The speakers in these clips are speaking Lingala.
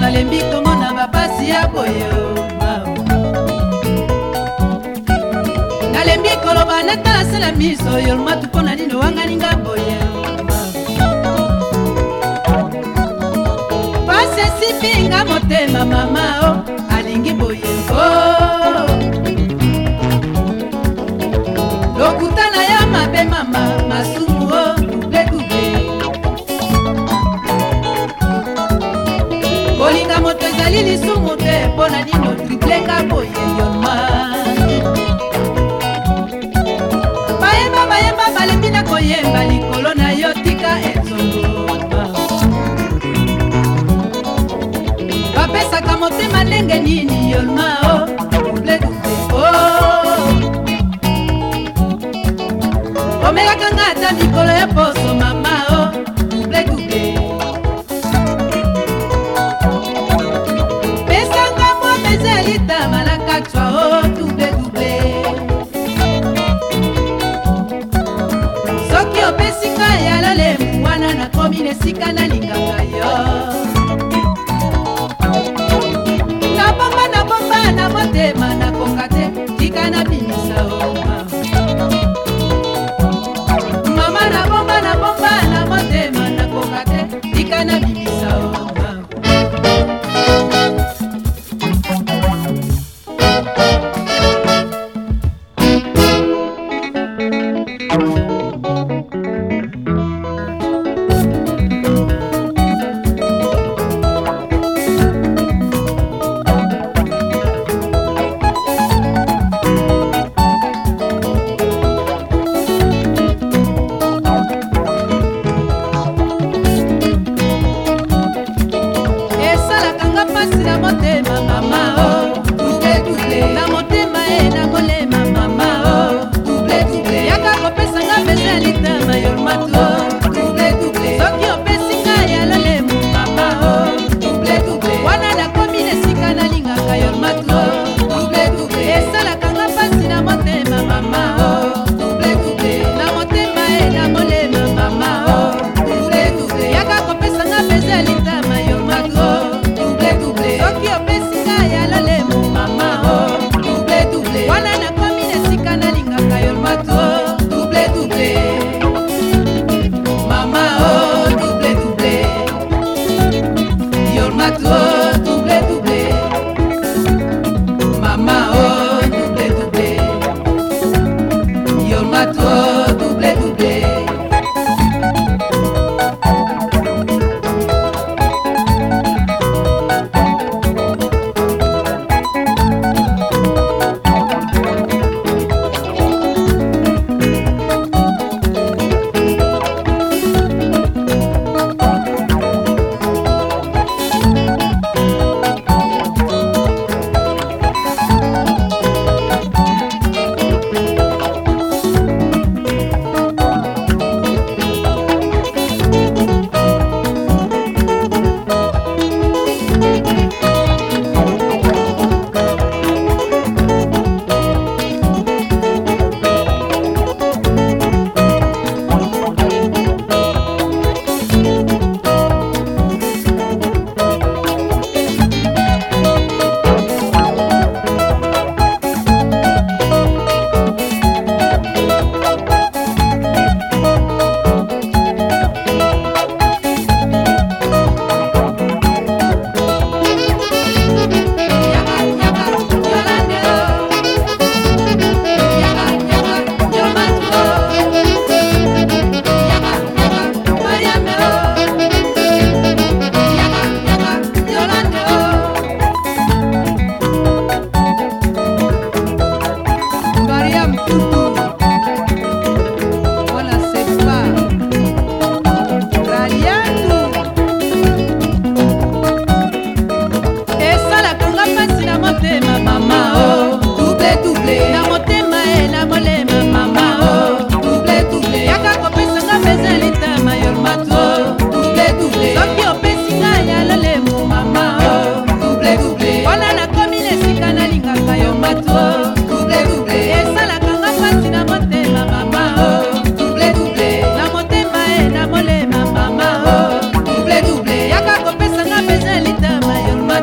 nalembi ntongo na bapasi ya boye nalembi koloba natala nasala miso yo lumatu mpo na nini owanganinga boye pasi esipinga motema mama o alingi boye o lokuta na balembi na koyemba likolo na yo tika ezongoma bapesaka motema ndenge nini yolma o bledupeo omekaka nga ata mikolo ya po esika ya lolemu wana nakomi na esika nalingaka yo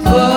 Close.